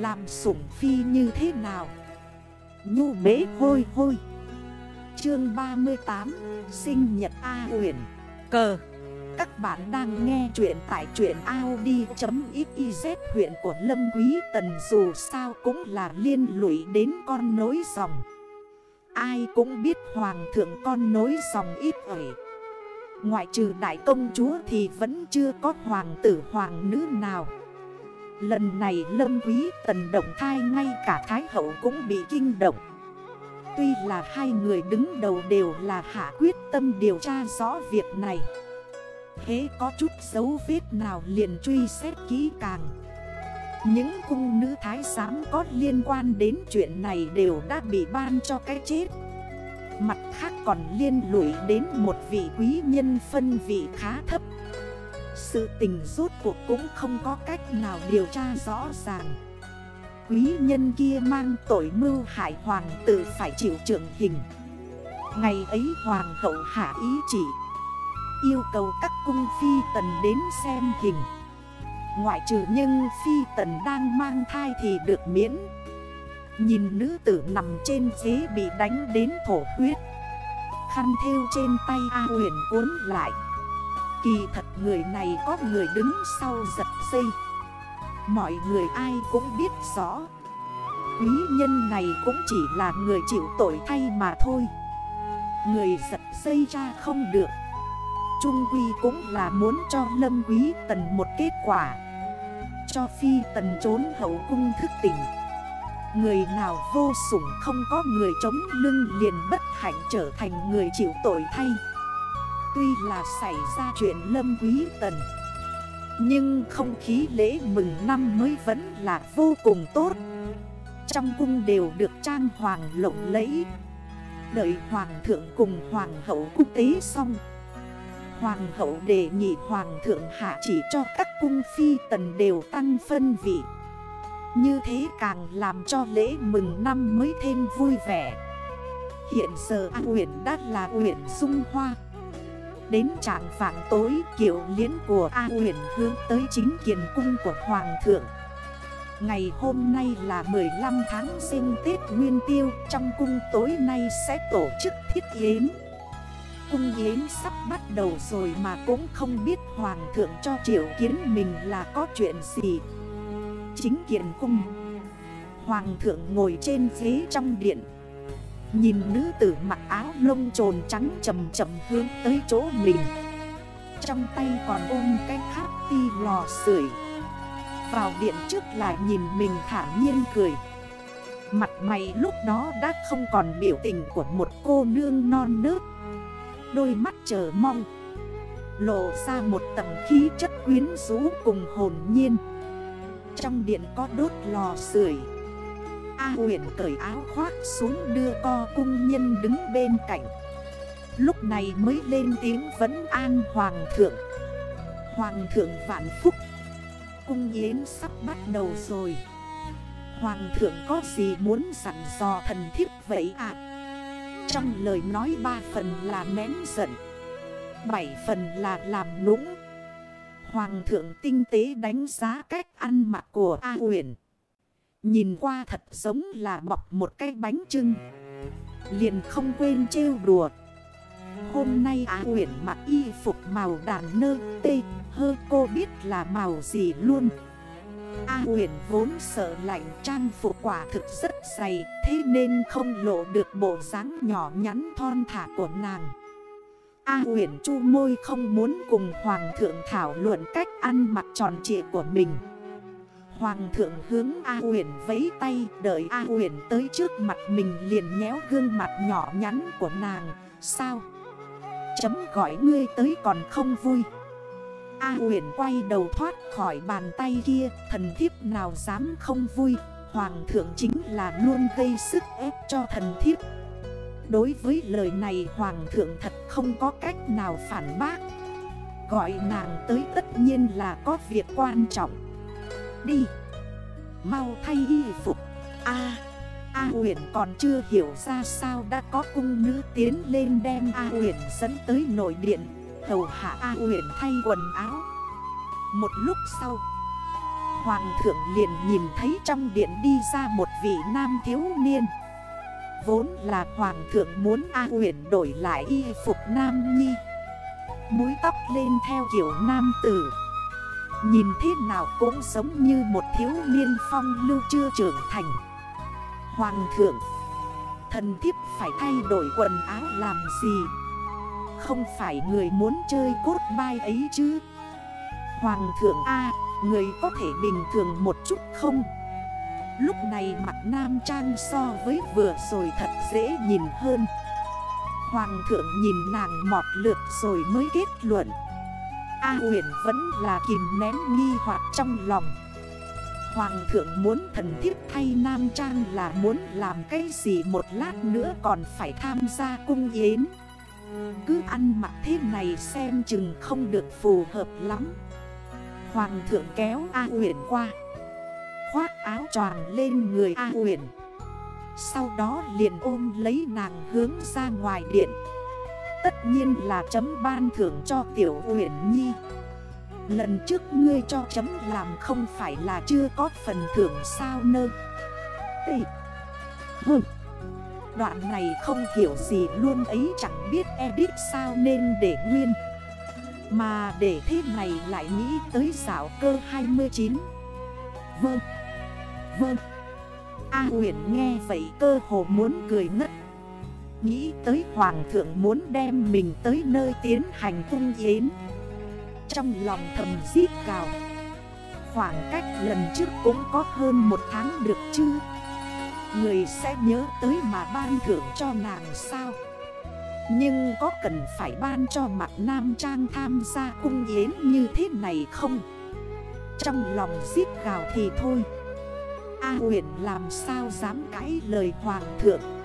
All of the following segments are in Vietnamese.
Làm sủng phi như thế nào? Nhu bế hôi hôi. Chương 38 Sinh nhật A huyền Cờ. Các bạn đang nghe chuyện tại chuyện Audi.xyz huyện của Lâm Quý Tần. Dù sao cũng là liên lụy đến con nối dòng. Ai cũng biết hoàng thượng con nối dòng ít ỏi. Ngoại trừ đại công chúa thì vẫn chưa có hoàng tử hoàng nữ nào. Lần này lâm quý tần động thai ngay cả thái hậu cũng bị kinh động. Tuy là hai người đứng đầu đều là hạ quyết tâm điều tra rõ việc này. Thế có chút dấu vết nào liền truy xét kỹ càng. Những cung nữ thái giám có liên quan đến chuyện này đều đã bị ban cho cái chết. Mặt khác còn liên lụy đến một vị quý nhân phân vị khá thấp. Sự tình rốt cuộc cũng không có cách nào điều tra rõ ràng. Quý nhân kia mang tội mưu hại hoàng tử phải chịu trưởng hình. Ngày ấy hoàng hậu hạ ý chỉ, Yêu cầu các cung phi tần đến xem hình. Ngoại trừ nhưng phi tần đang mang thai thì được miễn. Nhìn nữ tử nằm trên ghế bị đánh đến thổ huyết. Khăn theo trên tay A huyền cuốn lại. Kỳ thật người này có người đứng sau giật dây. Mọi người ai cũng biết rõ. Quý nhân này cũng chỉ là người chịu tội thay mà thôi. Người giật dây ra không được. Trung Quy cũng là muốn cho Lâm Quý Tần một kết quả. Cho Phi Tần trốn hậu cung thức tỉnh. Người nào vô sủng không có người chống lưng liền bất hạnh trở thành người chịu tội thay. Tuy là xảy ra chuyện lâm quý tần, Nhưng không khí lễ mừng năm mới vẫn là vô cùng tốt. Trong cung đều được trang hoàng lộng lẫy, Đợi hoàng thượng cùng hoàng hậu quốc tế xong. Hoàng hậu đề nghị hoàng thượng hạ chỉ cho các cung phi tần đều tăng phân vị. Như thế càng làm cho lễ mừng năm mới thêm vui vẻ. Hiện giờ A huyện đã là huyện Dung Hoa. Đến trạng vạn tối kiểu liễn của A nguyễn hướng tới chính kiền cung của Hoàng thượng. Ngày hôm nay là 15 tháng sinh Tết Nguyên Tiêu, Trong cung tối nay sẽ tổ chức thiết yến. Cung yến sắp bắt đầu rồi mà cũng không biết Hoàng thượng cho triệu kiến mình là có chuyện gì. Chính kiện cung, Hoàng thượng ngồi trên ghế trong điện. Nhìn nữ tử mặc áo lông trồn trắng chầm chầm hướng tới chỗ mình. Trong tay còn ôm cái khát ti lò sưởi. Vào điện trước lại nhìn mình thả nhiên cười. Mặt mày lúc đó đã không còn biểu tình của một cô nương non nớt. Đôi mắt chờ mong. Lộ ra một tầng khí chất quyến rũ cùng hồn nhiên. Trong điện có đốt lò sưởi. A huyền cởi áo khoác xuống đưa co cung nhân đứng bên cạnh. Lúc này mới lên tiếng vấn an hoàng thượng. Hoàng thượng vạn phúc. Cung yến sắp bắt đầu rồi. Hoàng thượng có gì muốn sẵn dò thần thiếp vậy ạ? À? Trong lời nói ba phần là nén giận, Bảy phần là làm nũng. Hoàng thượng tinh tế đánh giá cách ăn mặc của A huyền Nhìn qua thật giống là bọc một cái bánh trưng. Liền không quên trêu đùa. Hôm nay Á uyển mặc y phục màu đàn nơ tê, Hơ cô biết là màu gì luôn. A uyển vốn sợ lạnh trang phục quả thực rất dày, Thế nên không lộ được bộ dáng nhỏ nhắn thon thả của nàng. A uyển chu môi không muốn cùng Hoàng thượng thảo luận cách ăn mặc tròn trịa của mình. Hoàng thượng hướng A Uyển vấy tay, đợi A Uyển tới trước mặt mình liền nhéo gương mặt nhỏ nhắn của nàng. Sao? Chấm gọi ngươi tới còn không vui. A Uyển quay đầu thoát khỏi bàn tay kia, Thần thiếp nào dám không vui? Hoàng thượng chính là luôn gây sức ép cho thần thiếp. Đối với lời này Hoàng thượng thật không có cách nào phản bác. Gọi nàng tới tất nhiên là có việc quan trọng. Đi. Mau thay y phục. A A huyền còn chưa hiểu ra sao đã có cung nữ tiến lên đem A huyền dẫn tới nội điện. Hầu hạ A huyền thay quần áo. Một lúc sau, Hoàng thượng liền nhìn thấy trong điện đi ra một vị nam thiếu niên. Vốn là hoàng thượng muốn A huyền đổi lại y phục nam nhi. Múi tóc lên theo kiểu nam tử. Nhìn thế nào cũng giống như một thiếu niên phong lưu chưa trưởng thành. Hoàng thượng, Thần thiếp phải thay đổi quần áo làm gì? Không phải người muốn chơi cốt bai ấy chứ? Hoàng thượng A, Người có thể bình thường một chút không? Lúc này mặt nam trang so với vừa rồi thật dễ nhìn hơn. Hoàng thượng nhìn nàng mọt lượt rồi mới kết luận. A huyền vẫn là kìm nén nghi hoặc trong lòng. Hoàng thượng muốn thần thiếp thay nam trang là muốn làm cái gì một lát nữa còn phải tham gia cung yến. Cứ ăn mặc thế này xem chừng không được phù hợp lắm. Hoàng thượng kéo A huyền qua. Khoác áo choàng lên người A huyền Sau đó liền ôm lấy nàng hướng ra ngoài điện. Tất nhiên là chấm ban thưởng cho tiểu uyển nhi. Lần trước ngươi cho chấm làm không phải là chưa có phần thưởng sao nơ? Ê Hừ. Đoạn này không hiểu gì luôn ấy chẳng biết edit sao nên để nguyên. Mà để thế này lại nghĩ tới xảo cơ 29 Vâng. Vâng. A huyền nghe vậy cơ hồ muốn cười ngất Nghĩ tới hoàng thượng muốn đem mình tới nơi tiến hành cung yến. Trong lòng thầm giết cào. Khoảng cách lần trước cũng có hơn một tháng được chứ? Người sẽ nhớ tới mà ban thưởng cho nàng sao? Nhưng có cần phải ban cho mặt nam trang tham gia cung yến như thế này không? Trong lòng giết gào thì thôi. A huyện làm sao dám cãi lời hoàng thượng?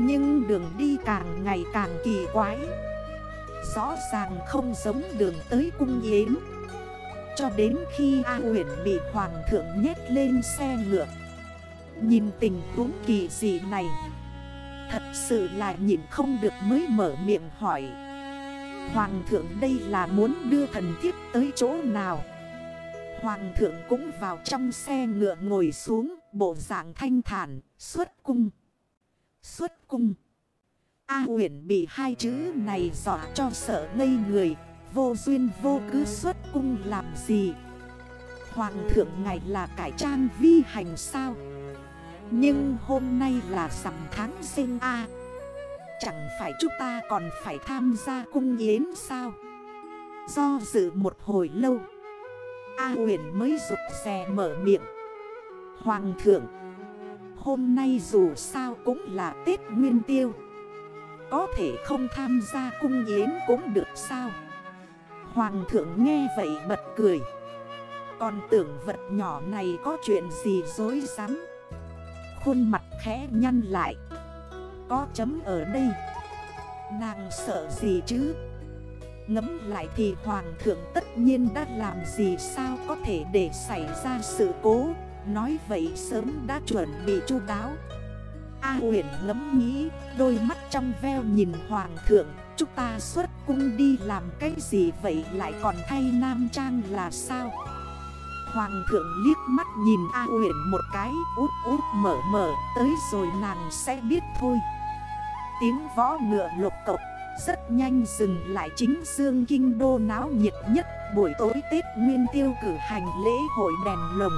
Nhưng đường đi càng ngày càng kỳ quái. Rõ ràng không giống đường tới cung yến. Cho đến khi A huyền bị hoàng thượng nhét lên xe ngựa. Nhìn tình huống kỳ dị này Thật sự là nhìn không được mới mở miệng hỏi. Hoàng thượng đây là muốn đưa thần thiếp tới chỗ nào? Hoàng thượng cũng vào trong xe ngựa ngồi xuống, bộ dạng thanh thản, xuất cung. Xuất cung. A huyển bị hai chữ này dọa cho sợ ngây người, vô duyên vô cứ xuất cung làm gì. Hoàng thượng ngài là cải trang vi hành sao? Nhưng hôm nay là sầm tháng sinh A. Chẳng phải chúng ta còn phải tham gia cung yến sao? Do dự một hồi lâu. A huyền mới rụt rè mở miệng Hoàng thượng Hôm nay dù sao cũng là Tết Nguyên Tiêu. Có thể không tham gia cung yến cũng được sao? Hoàng thượng nghe vậy bật cười. Còn tưởng vật nhỏ này có chuyện gì dối rắm? Khuôn mặt khẽ nhăn lại. Có chấm ở đây. Nàng sợ gì chứ? Ngấm lại thì hoàng thượng tất nhiên đã làm gì sao có thể để xảy ra sự cố? Nói vậy sớm đã chuẩn bị chu đáo A huyền ngấm nghĩ, Đôi mắt trong veo nhìn hoàng thượng. Chúng ta xuất cung đi làm cái gì vậy? Lại còn thay nam trang là sao? Hoàng thượng liếc mắt nhìn A huyền một cái út út mở mở, Tới rồi nàng sẽ biết thôi. Tiếng võ ngựa lục cộc, rất nhanh dừng lại chính dương kinh đô náo nhiệt nhất buổi tối Tết Nguyên Tiêu cử hành lễ hội đèn lồng.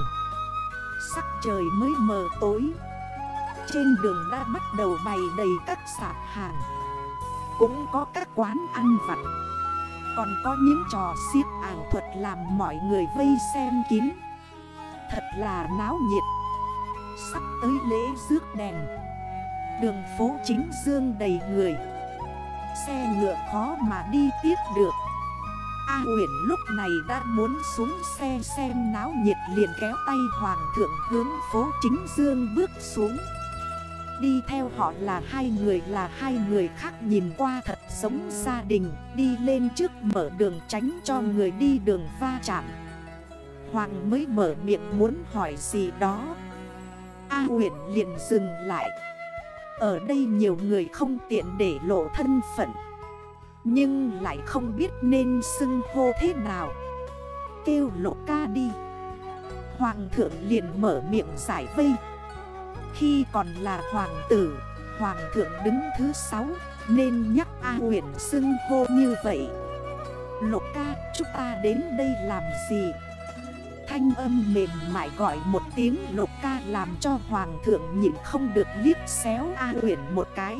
Sắc trời mới mờ tối. Trên đường đã bắt đầu bày đầy các sạp hàng. Cũng có các quán ăn vặt. Còn có những trò xiếc ảo thuật làm mọi người vây xem kín. Thật là náo nhiệt. Sắp tới lễ rước đèn. Đường phố chính dương đầy người. Xe ngựa khó mà đi tiếp được. A huyền lúc này đã muốn xuống xe xem náo nhiệt liền kéo tay hoàng thượng hướng phố chính dương bước xuống. Đi theo họ là hai người, là hai người khác nhìn qua thật sống gia đình, Đi lên trước mở đường tránh cho người đi đường va chạm. Hoàng mới mở miệng muốn hỏi gì đó. A huyền liền dừng lại. Ở đây nhiều người không tiện để lộ thân phận. Nhưng lại không biết nên xưng hô thế nào. Kêu lộ ca đi. Hoàng thượng liền mở miệng giải vây. Khi còn là hoàng tử, Hoàng thượng đứng thứ sáu, Nên nhắc A huyền xưng hô như vậy. Lục ca, chúng ta đến đây làm gì? Thanh âm mềm mại gọi một tiếng lục ca làm cho hoàng thượng nhìn không được liếc xéo A huyền một cái.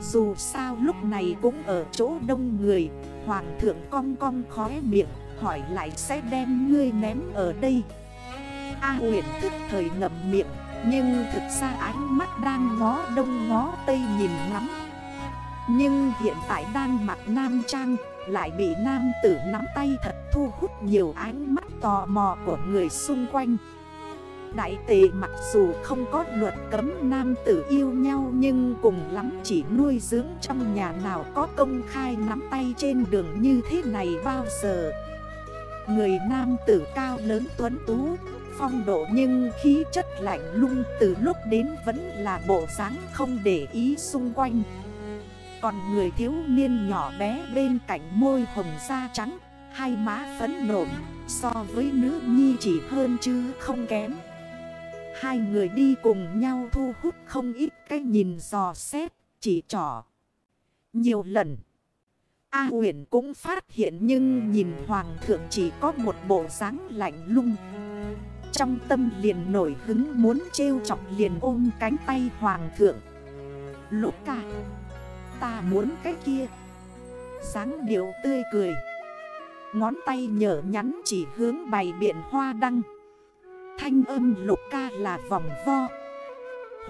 Dù sao lúc này cũng ở chỗ đông người, Hoàng thượng cong cong khóe miệng, Hỏi lại sẽ đem ngươi ném ở đây. A huyền thức thời ngậm miệng, Nhưng thực ra ánh mắt đang ngó đông ngó tây nhìn ngắm. Nhưng hiện tại đang mặc nam trang, Lại bị nam tử nắm tay thật thu hút nhiều ánh mắt tò mò của người xung quanh. Đại tề mặc dù không có luật cấm nam tử yêu nhau Nhưng cùng lắm chỉ nuôi dưỡng trong nhà nào có công khai nắm tay trên đường như thế này bao giờ. Người nam tử cao lớn tuấn tú, Phong độ nhưng khí chất lạnh lung từ lúc đến vẫn là bộ dáng không để ý xung quanh. Còn người thiếu niên nhỏ bé bên cạnh môi hồng da trắng, Hai má phấn nộm so với nữ nhi chỉ hơn chứ không kém. Hai người đi cùng nhau thu hút không ít cái nhìn dò xét, chỉ trỏ. Nhiều lần, A huyền cũng phát hiện nhưng nhìn Hoàng thượng chỉ có một bộ dáng lạnh lung. Trong tâm liền nổi hứng muốn trêu chọc liền ôm cánh tay Hoàng thượng. Lục ca, ta muốn cái kia. dáng điệu tươi cười. Ngón tay nhở nhắn chỉ hướng bày biện hoa đăng. Thanh âm lục ca là vòng vo.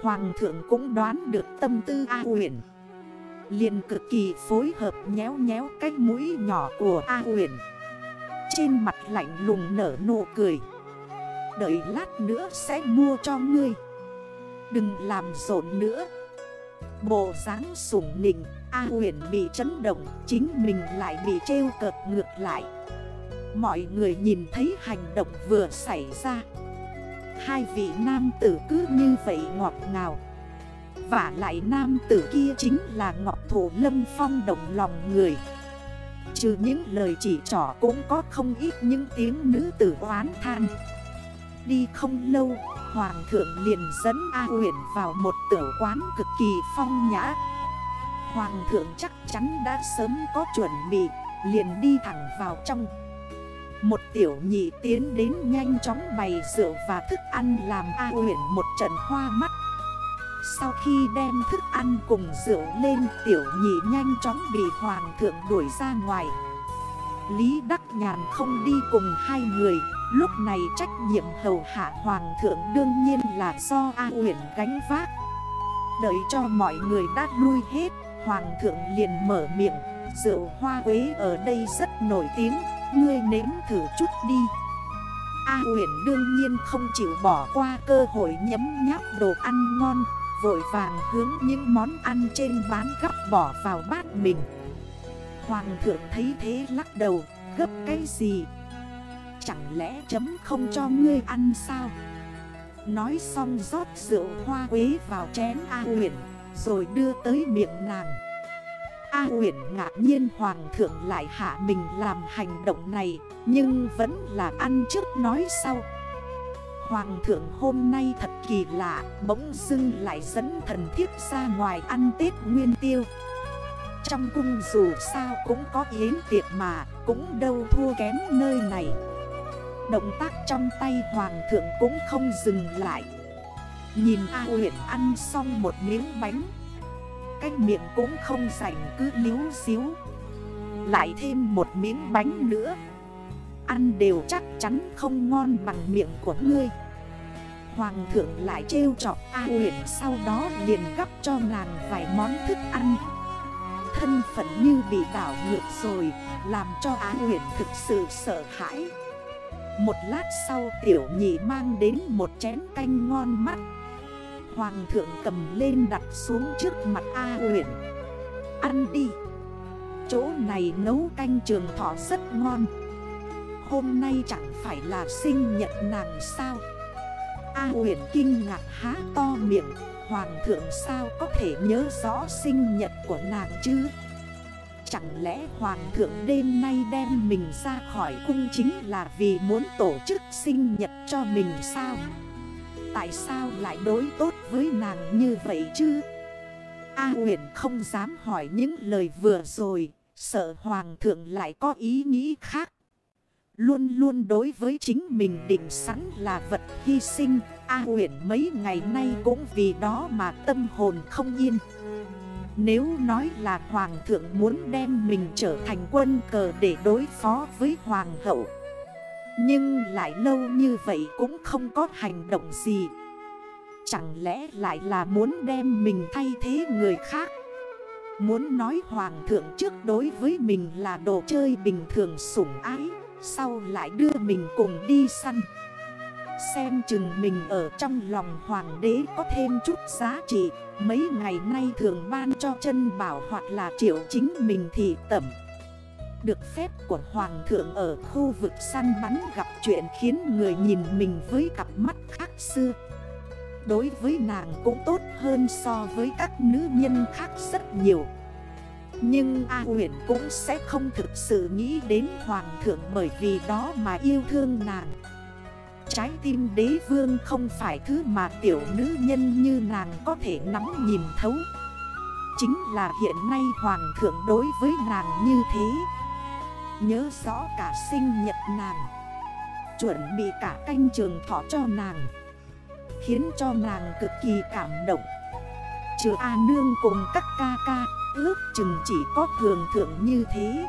Hoàng thượng cũng đoán được tâm tư A huyền liền cực kỳ phối hợp nhéo nhéo cái mũi nhỏ của A huyền Trên mặt lạnh lùng nở nụ cười. Đợi lát nữa sẽ mua cho ngươi. Đừng làm rộn nữa. Bộ dáng sủng nịnh, A huyền bị chấn động, Chính mình lại bị trêu cợt ngược lại. Mọi người nhìn thấy hành động vừa xảy ra. Hai vị nam tử cứ như vậy ngọt ngào. Và lại nam tử kia chính là Ngọc Thủ Lâm Phong động lòng người. Trừ những lời chỉ trỏ cũng có không ít những tiếng nữ tử oán than. Đi không lâu, Hoàng thượng liền dẫn A Uyển vào một tiểu quán cực kỳ phong nhã. Hoàng thượng chắc chắn đã sớm có chuẩn bị, liền đi thẳng vào trong một tiểu nhị tiến đến nhanh chóng bày rượu và thức ăn làm A huyền một trận hoa mắt. Sau khi đem thức ăn cùng rượu lên, tiểu nhị nhanh chóng bị hoàng thượng đuổi ra ngoài. Lý Đắc Nhàn không đi cùng hai người, Lúc này trách nhiệm hầu hạ hoàng thượng đương nhiên là do A huyền gánh vác. Đợi cho mọi người đã lui hết, Hoàng thượng liền mở miệng, Rượu hoa quế ở đây rất nổi tiếng Ngươi nếm thử chút đi. A huyền đương nhiên không chịu bỏ qua cơ hội nhấm nháp đồ ăn ngon, Vội vàng hướng những món ăn trên bán gấp bỏ vào bát mình. Hoàng thượng thấy thế lắc đầu, Gấp cái gì? Chẳng lẽ chấm không cho ngươi ăn sao? Nói xong rót rượu hoa quế vào chén A huyền Rồi đưa tới miệng nàng. A huyền ngạc nhiên hoàng thượng lại hạ mình làm hành động này, Nhưng vẫn là ăn trước nói sau. Hoàng thượng hôm nay thật kỳ lạ, Bỗng dưng lại dẫn thần thiếp ra ngoài ăn Tết Nguyên Tiêu. Trong cung dù sao cũng có yến tiệc mà, Cũng đâu thua kém nơi này. Động tác trong tay hoàng thượng cũng không dừng lại. Nhìn A huyền ăn xong một miếng bánh cái miệng cũng không rảnh cứ liếu xíu. Lại thêm một miếng bánh nữa. Ăn đều chắc chắn không ngon bằng miệng của ngươi. Hoàng thượng lại trêu chọc A huyện Sau đó liền gấp cho nàng vài món thức ăn. Thân phận như bị đảo ngược rồi, Làm cho Á huyện thực sự sợ hãi. Một lát sau, tiểu nhị mang đến một chén canh ngon mắt. Hoàng thượng cầm lên đặt xuống trước mặt A huyền Ăn đi. Chỗ này nấu canh trường thọ rất ngon. Hôm nay chẳng phải là sinh nhật nàng sao? A huyền kinh ngạc há to miệng. Hoàng thượng sao có thể nhớ rõ sinh nhật của nàng chứ? Chẳng lẽ hoàng thượng đêm nay đem mình ra khỏi cung chính là vì muốn tổ chức sinh nhật cho mình sao? Tại sao lại đối tốt với nàng như vậy chứ? A huyền không dám hỏi những lời vừa rồi, sợ hoàng thượng lại có ý nghĩ khác. Luôn luôn đối với chính mình định sẵn là vật hy sinh, A huyền mấy ngày nay cũng vì đó mà tâm hồn không yên. Nếu nói là hoàng thượng muốn đem mình trở thành quân cờ để đối phó với hoàng hậu nhưng lại lâu như vậy cũng không có hành động gì. Chẳng lẽ lại là muốn đem mình thay thế người khác? Muốn nói hoàng thượng trước đối với mình là đồ chơi bình thường sủng ái, Sau lại đưa mình cùng đi săn. Xem chừng mình ở trong lòng hoàng đế có thêm chút giá trị, Mấy ngày nay thường ban cho chân bảo hoặc là triệu chính mình thì tẩm. Được phép của hoàng thượng ở khu vực săn bắn gặp chuyện khiến người nhìn mình với cặp mắt khác xưa. Đối với nàng cũng tốt hơn so với các nữ nhân khác rất nhiều. Nhưng A huyền cũng sẽ không thực sự nghĩ đến hoàng thượng bởi vì đó mà yêu thương nàng. Trái tim đế vương không phải thứ mà tiểu nữ nhân như nàng có thể nắm nhìn thấu. Chính là hiện nay hoàng thượng đối với nàng như thế. Nhớ rõ cả sinh nhật nàng. Chuẩn bị cả canh trường thọ cho nàng. Khiến cho nàng cực kỳ cảm động. Trừ A Nương cùng các ca ca, Ước chừng chỉ có thường thượng như thế.